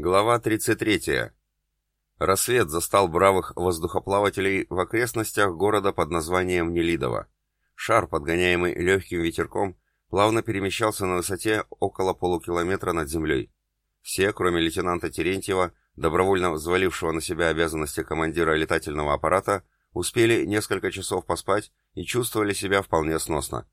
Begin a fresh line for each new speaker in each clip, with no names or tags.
Глава 33. Рассвет застал бравых воздухоплавателей в окрестностях города под названием Нелидово. Шар, подгоняемый легким ветерком, плавно перемещался на высоте около полукилометра над землей. Все, кроме лейтенанта Терентьева, добровольно взвалившего на себя обязанности командира летательного аппарата, успели несколько часов поспать и чувствовали себя вполне сносно.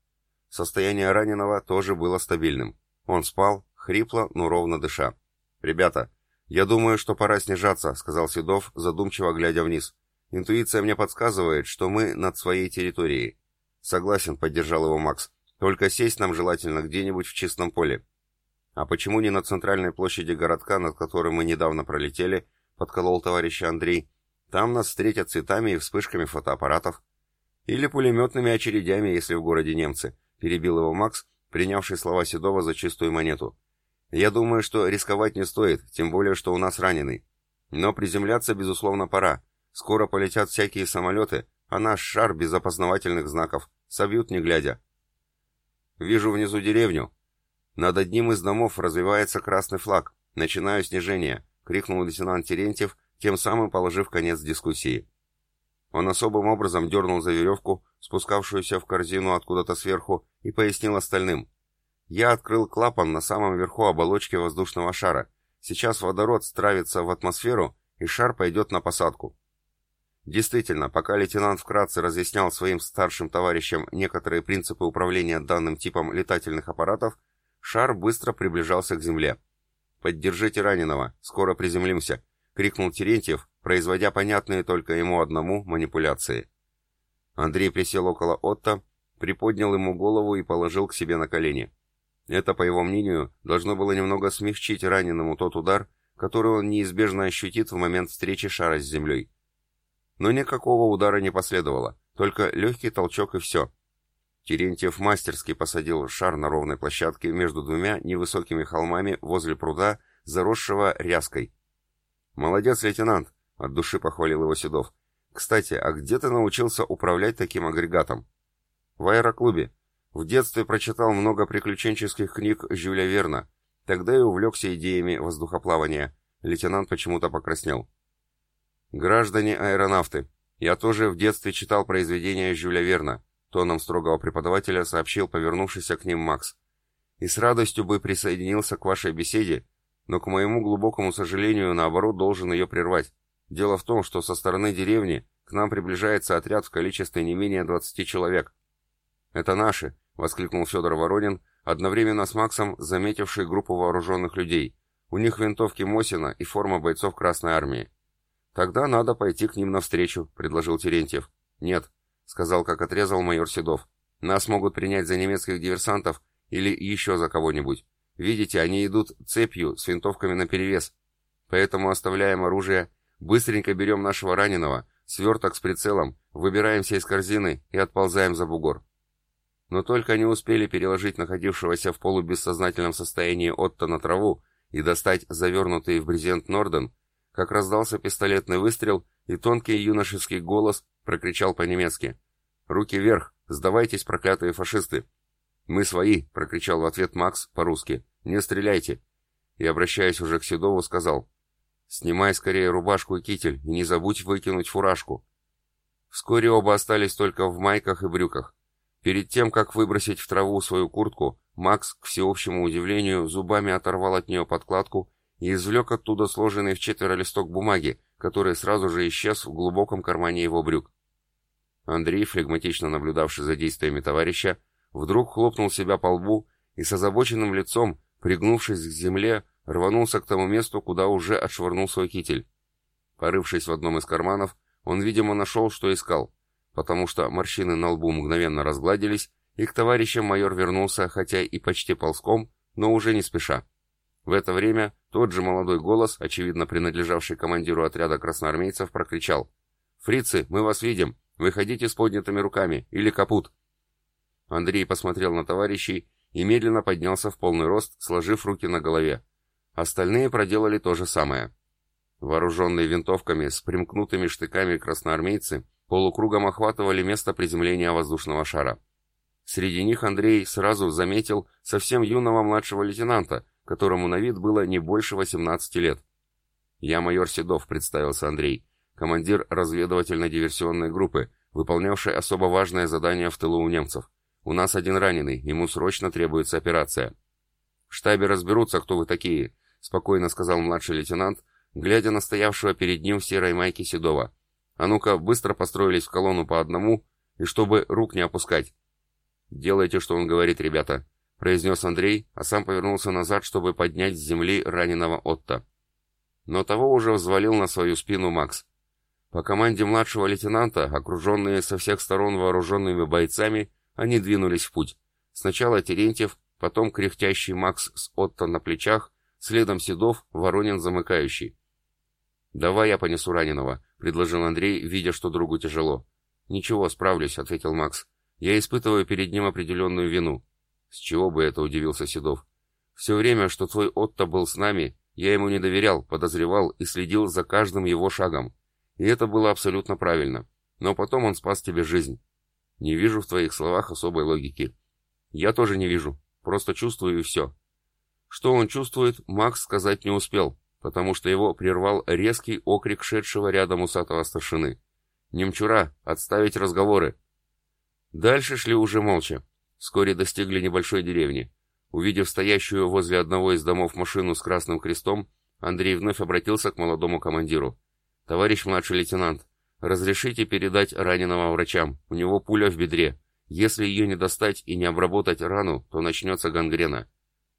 Состояние раненого тоже было стабильным. Он спал, хрипло, но ровно дыша. «Ребята, я думаю, что пора снижаться», — сказал Седов, задумчиво глядя вниз. «Интуиция мне подсказывает, что мы над своей территорией». «Согласен», — поддержал его Макс. «Только сесть нам желательно где-нибудь в чистом поле». «А почему не на центральной площади городка, над которым мы недавно пролетели?» — подколол товарища Андрей. «Там нас встретят цветами и вспышками фотоаппаратов». «Или пулеметными очередями, если в городе немцы», — перебил его Макс, принявший слова Седова за чистую монету. Я думаю, что рисковать не стоит, тем более, что у нас раненый. Но приземляться, безусловно, пора. Скоро полетят всякие самолеты, а наш шар без опознавательных знаков. Собьют не глядя. Вижу внизу деревню. Над одним из домов развивается красный флаг. Начинаю снижение, крикнул лейтенант Терентьев, тем самым положив конец дискуссии. Он особым образом дернул за веревку, спускавшуюся в корзину откуда-то сверху, и пояснил остальным. Я открыл клапан на самом верху оболочки воздушного шара. Сейчас водород стравится в атмосферу, и шар пойдет на посадку. Действительно, пока лейтенант вкратце разъяснял своим старшим товарищам некоторые принципы управления данным типом летательных аппаратов, шар быстро приближался к земле. «Поддержите раненого, скоро приземлимся», — крикнул Терентьев, производя понятные только ему одному манипуляции. Андрей присел около Отто, приподнял ему голову и положил к себе на колени. Это, по его мнению, должно было немного смягчить раненому тот удар, который он неизбежно ощутит в момент встречи шара с землей. Но никакого удара не последовало, только легкий толчок и все. Терентьев мастерски посадил шар на ровной площадке между двумя невысокими холмами возле пруда, заросшего ряской. «Молодец, лейтенант!» — от души похвалил его Седов. «Кстати, а где ты научился управлять таким агрегатом?» «В аэроклубе. В детстве прочитал много приключенческих книг Жюля Верна. Тогда и увлекся идеями воздухоплавания. Лейтенант почему-то покраснел. «Граждане-аэронавты, я тоже в детстве читал произведения Жюля Верна», тоном строгого преподавателя сообщил повернувшийся к ним Макс. «И с радостью бы присоединился к вашей беседе, но, к моему глубокому сожалению, наоборот, должен ее прервать. Дело в том, что со стороны деревни к нам приближается отряд в количестве не менее 20 человек. Это наши, — воскликнул Федор Воронин, одновременно с Максом заметивший группу вооруженных людей. У них винтовки Мосина и форма бойцов Красной Армии. «Тогда надо пойти к ним навстречу», — предложил Терентьев. «Нет», — сказал, как отрезал майор Седов. «Нас могут принять за немецких диверсантов или еще за кого-нибудь. Видите, они идут цепью с винтовками наперевес. Поэтому оставляем оружие, быстренько берем нашего раненого, сверток с прицелом, выбираемся из корзины и отползаем за бугор. Но только они успели переложить находившегося в полубессознательном состоянии Отто на траву и достать завернутый в брезент Норден, как раздался пистолетный выстрел, и тонкий юношеский голос прокричал по-немецки. «Руки вверх! Сдавайтесь, проклятые фашисты!» «Мы свои!» — прокричал в ответ Макс по-русски. «Не стреляйте!» И, обращаясь уже к Седову, сказал. «Снимай скорее рубашку и китель, и не забудь выкинуть фуражку!» Вскоре оба остались только в майках и брюках. Перед тем, как выбросить в траву свою куртку, Макс, к всеобщему удивлению, зубами оторвал от нее подкладку и извлек оттуда сложенный в четверо листок бумаги, который сразу же исчез в глубоком кармане его брюк. Андрей, флегматично наблюдавший за действиями товарища, вдруг хлопнул себя по лбу и с озабоченным лицом, пригнувшись к земле, рванулся к тому месту, куда уже отшвырнул свой китель. Порывшись в одном из карманов, он, видимо, нашел, что искал потому что морщины на лбу мгновенно разгладились, и к товарищам майор вернулся, хотя и почти ползком, но уже не спеша. В это время тот же молодой голос, очевидно принадлежавший командиру отряда красноармейцев, прокричал «Фрицы, мы вас видим! Выходите с поднятыми руками! Или капут!» Андрей посмотрел на товарищей и медленно поднялся в полный рост, сложив руки на голове. Остальные проделали то же самое. Вооруженные винтовками с примкнутыми штыками красноармейцы полукругом охватывали место приземления воздушного шара. Среди них Андрей сразу заметил совсем юного младшего лейтенанта, которому на вид было не больше 18 лет. «Я майор Седов», — представился Андрей, командир разведывательно-диверсионной группы, выполнявший особо важное задание в тылу у немцев. У нас один раненый, ему срочно требуется операция. В штабе разберутся, кто вы такие, спокойно сказал младший лейтенант, глядя на стоявшего перед ним в серой майке Седова. А ну-ка, быстро построились в колонну по одному, и чтобы рук не опускать. «Делайте, что он говорит, ребята», — произнес Андрей, а сам повернулся назад, чтобы поднять с земли раненого Отто. Но того уже взвалил на свою спину Макс. По команде младшего лейтенанта, окруженные со всех сторон вооруженными бойцами, они двинулись в путь. Сначала Терентьев, потом кряхтящий Макс с Отто на плечах, следом Седов, Воронин замыкающий. «Давай я понесу раненого», — предложил Андрей, видя, что другу тяжело. «Ничего, справлюсь», — ответил Макс. «Я испытываю перед ним определенную вину». «С чего бы это?» — удивился Седов. «Все время, что твой Отто был с нами, я ему не доверял, подозревал и следил за каждым его шагом. И это было абсолютно правильно. Но потом он спас тебе жизнь. Не вижу в твоих словах особой логики. Я тоже не вижу. Просто чувствую и все. Что он чувствует, Макс сказать не успел, потому что его прервал резкий окрик шедшего рядом усатого старшины. «Немчура! Отставить разговоры!» Дальше шли уже молча. Вскоре достигли небольшой деревни. Увидев стоящую возле одного из домов машину с красным крестом, Андрей вновь обратился к молодому командиру. «Товарищ младший лейтенант, разрешите передать раненого врачам. У него пуля в бедре. Если ее не достать и не обработать рану, то начнется гангрена».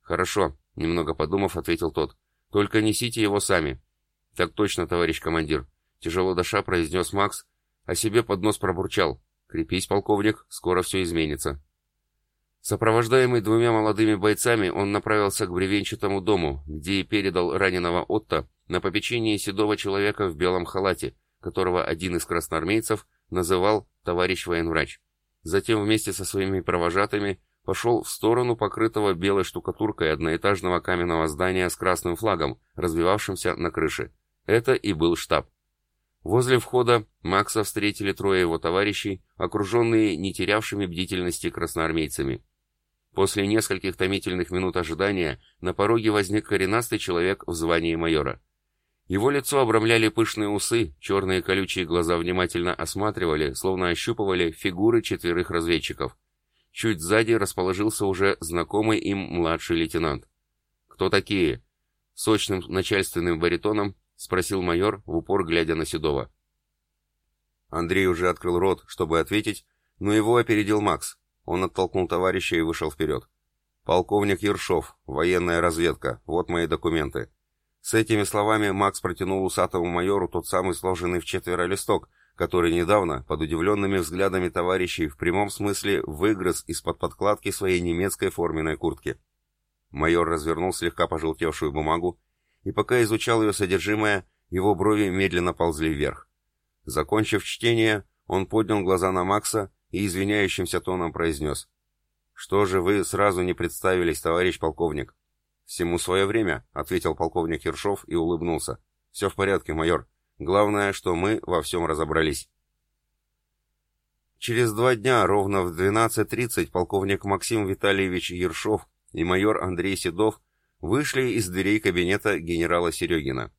«Хорошо», — немного подумав, ответил тот. «Только несите его сами». «Так точно, товарищ командир», — тяжело дыша произнес Макс, а себе под нос пробурчал. «Крепись, полковник, скоро все изменится». Сопровождаемый двумя молодыми бойцами, он направился к бревенчатому дому, где и передал раненого Отто на попечение седого человека в белом халате, которого один из красноармейцев называл «товарищ военврач». Затем вместе со своими провожатыми пошел в сторону покрытого белой штукатуркой одноэтажного каменного здания с красным флагом, развивавшимся на крыше. Это и был штаб. Возле входа Макса встретили трое его товарищей, окруженные не терявшими бдительности красноармейцами. После нескольких томительных минут ожидания на пороге возник коренастый человек в звании майора. Его лицо обрамляли пышные усы, черные колючие глаза внимательно осматривали, словно ощупывали фигуры четверых разведчиков. Чуть сзади расположился уже знакомый им младший лейтенант. «Кто такие?» Сочным начальственным баритоном спросил майор, в упор глядя на Седова. Андрей уже открыл рот, чтобы ответить, но его опередил Макс. Он оттолкнул товарища и вышел вперед. «Полковник Ершов, военная разведка, вот мои документы». С этими словами Макс протянул усатому майору тот самый сложенный в четверо листок, который недавно, под удивленными взглядами товарищей, в прямом смысле выгрыз из-под подкладки своей немецкой форменной куртки. Майор развернул слегка пожелтевшую бумагу, и пока изучал ее содержимое, его брови медленно ползли вверх. Закончив чтение, он поднял глаза на Макса и извиняющимся тоном произнес. «Что же вы сразу не представились, товарищ полковник?» «Всему свое время», — ответил полковник Ершов и улыбнулся. «Все в порядке, майор. Главное, что мы во всем разобрались». Через два дня, ровно в 12.30, полковник Максим Витальевич Ершов и майор Андрей Седов вышли из дверей кабинета генерала Серегина.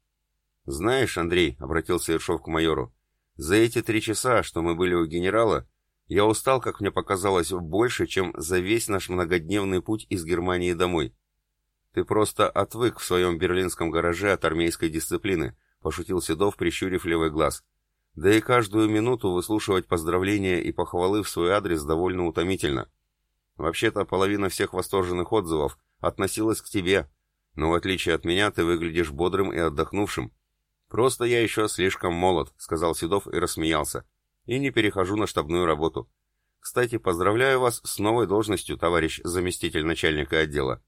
«Знаешь, Андрей», — обратился Ершов к майору, — «за эти три часа, что мы были у генерала, я устал, как мне показалось, больше, чем за весь наш многодневный путь из Германии домой. Ты просто отвык в своем берлинском гараже от армейской дисциплины, пошутил Седов, прищурив левый глаз. Да и каждую минуту выслушивать поздравления и похвалы в свой адрес довольно утомительно. Вообще-то половина всех восторженных отзывов относилась к тебе, но в отличие от меня ты выглядишь бодрым и отдохнувшим. Просто я еще слишком молод, сказал Седов и рассмеялся и не перехожу на штабную работу. Кстати, поздравляю вас с новой должностью, товарищ заместитель начальника отдела.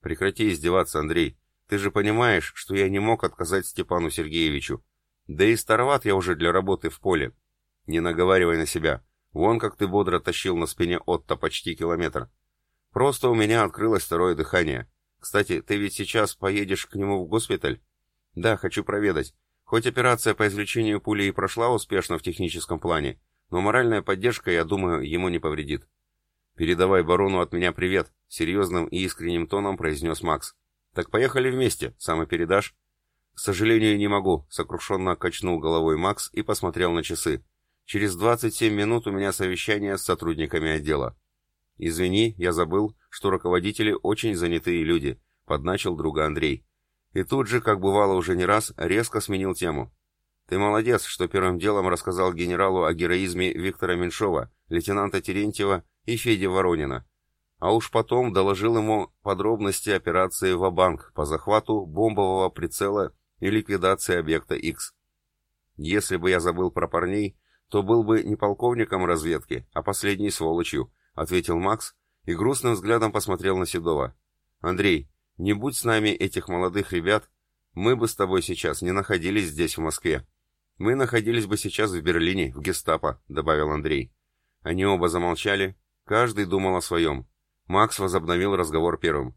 Прекрати издеваться, Андрей. Ты же понимаешь, что я не мог отказать Степану Сергеевичу. Да и староват я уже для работы в поле. Не наговаривай на себя. Вон как ты бодро тащил на спине Отто почти километр. Просто у меня открылось второе дыхание. Кстати, ты ведь сейчас поедешь к нему в госпиталь? Да, хочу проведать. Хоть операция по извлечению пули и прошла успешно в техническом плане, но моральная поддержка, я думаю, ему не повредит. «Передавай барону от меня привет», — серьезным и искренним тоном произнес Макс. «Так поехали вместе, сам и передашь». «К сожалению, не могу», — сокрушенно качнул головой Макс и посмотрел на часы. «Через 27 минут у меня совещание с сотрудниками отдела». «Извини, я забыл, что руководители очень занятые люди», — подначил друга Андрей. И тут же, как бывало уже не раз, резко сменил тему. «Ты молодец, что первым делом рассказал генералу о героизме Виктора Меньшова, лейтенанта Терентьева и Феди Воронина. А уж потом доложил ему подробности операции «Ва-банк» по захвату бомбового прицела и ликвидации объекта X. Если бы я забыл про парней, то был бы не полковником разведки, а последней сволочью, ответил Макс и грустным взглядом посмотрел на Седова. Андрей, не будь с нами этих молодых ребят, мы бы с тобой сейчас не находились здесь, в Москве. Мы находились бы сейчас в Берлине, в гестапо», — добавил Андрей. Они оба замолчали, каждый думал о своем. Макс возобновил разговор первым.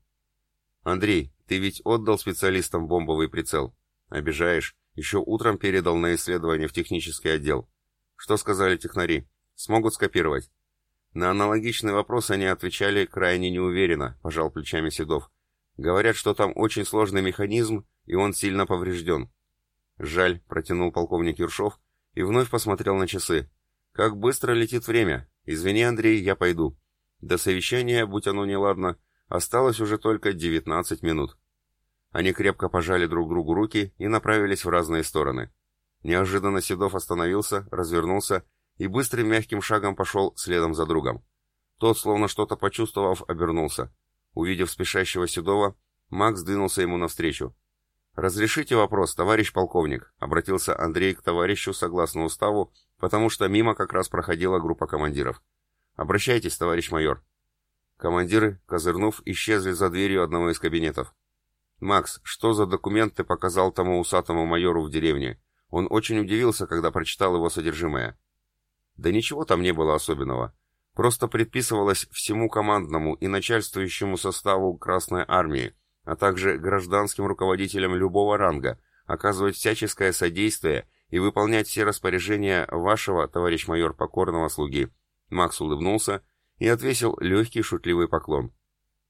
«Андрей, ты ведь отдал специалистам бомбовый прицел?» «Обижаешь. Еще утром передал на исследование в технический отдел. Что сказали технари? Смогут скопировать?» На аналогичный вопрос они отвечали крайне неуверенно, пожал плечами Седов. Говорят, что там очень сложный механизм, и он сильно поврежден. Жаль, протянул полковник Юршов и вновь посмотрел на часы. Как быстро летит время. Извини, Андрей, я пойду. До совещания, будь оно неладно, осталось уже только 19 минут. Они крепко пожали друг другу руки и направились в разные стороны. Неожиданно Седов остановился, развернулся и быстрым мягким шагом пошел следом за другом. Тот, словно что-то почувствовав, обернулся. Увидев спешащего Седова, Макс двинулся ему навстречу. «Разрешите вопрос, товарищ полковник», — обратился Андрей к товарищу согласно уставу, потому что мимо как раз проходила группа командиров. «Обращайтесь, товарищ майор». Командиры, козырнув, исчезли за дверью одного из кабинетов. «Макс, что за документ ты показал тому усатому майору в деревне?» Он очень удивился, когда прочитал его содержимое. «Да ничего там не было особенного. Просто предписывалось всему командному и начальствующему составу Красной Армии, а также гражданским руководителям любого ранга, оказывать всяческое содействие и выполнять все распоряжения вашего, товарищ майор, покорного слуги. Макс улыбнулся и отвесил легкий шутливый поклон.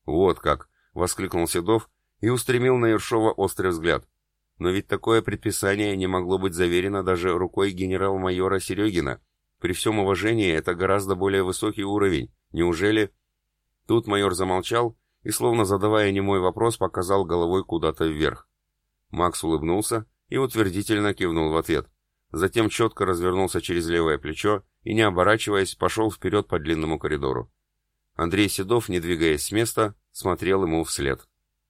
«Вот как!» — воскликнул Седов и устремил на Ершова острый взгляд. Но ведь такое предписание не могло быть заверено даже рукой генерал-майора Серегина, при всем уважении это гораздо более высокий уровень. Неужели...» Тут майор замолчал и, словно задавая немой вопрос, показал головой куда-то вверх. Макс улыбнулся и утвердительно кивнул в ответ. Затем четко развернулся через левое плечо и, не оборачиваясь, пошел вперед по длинному коридору. Андрей Седов, не двигаясь с места, смотрел ему вслед.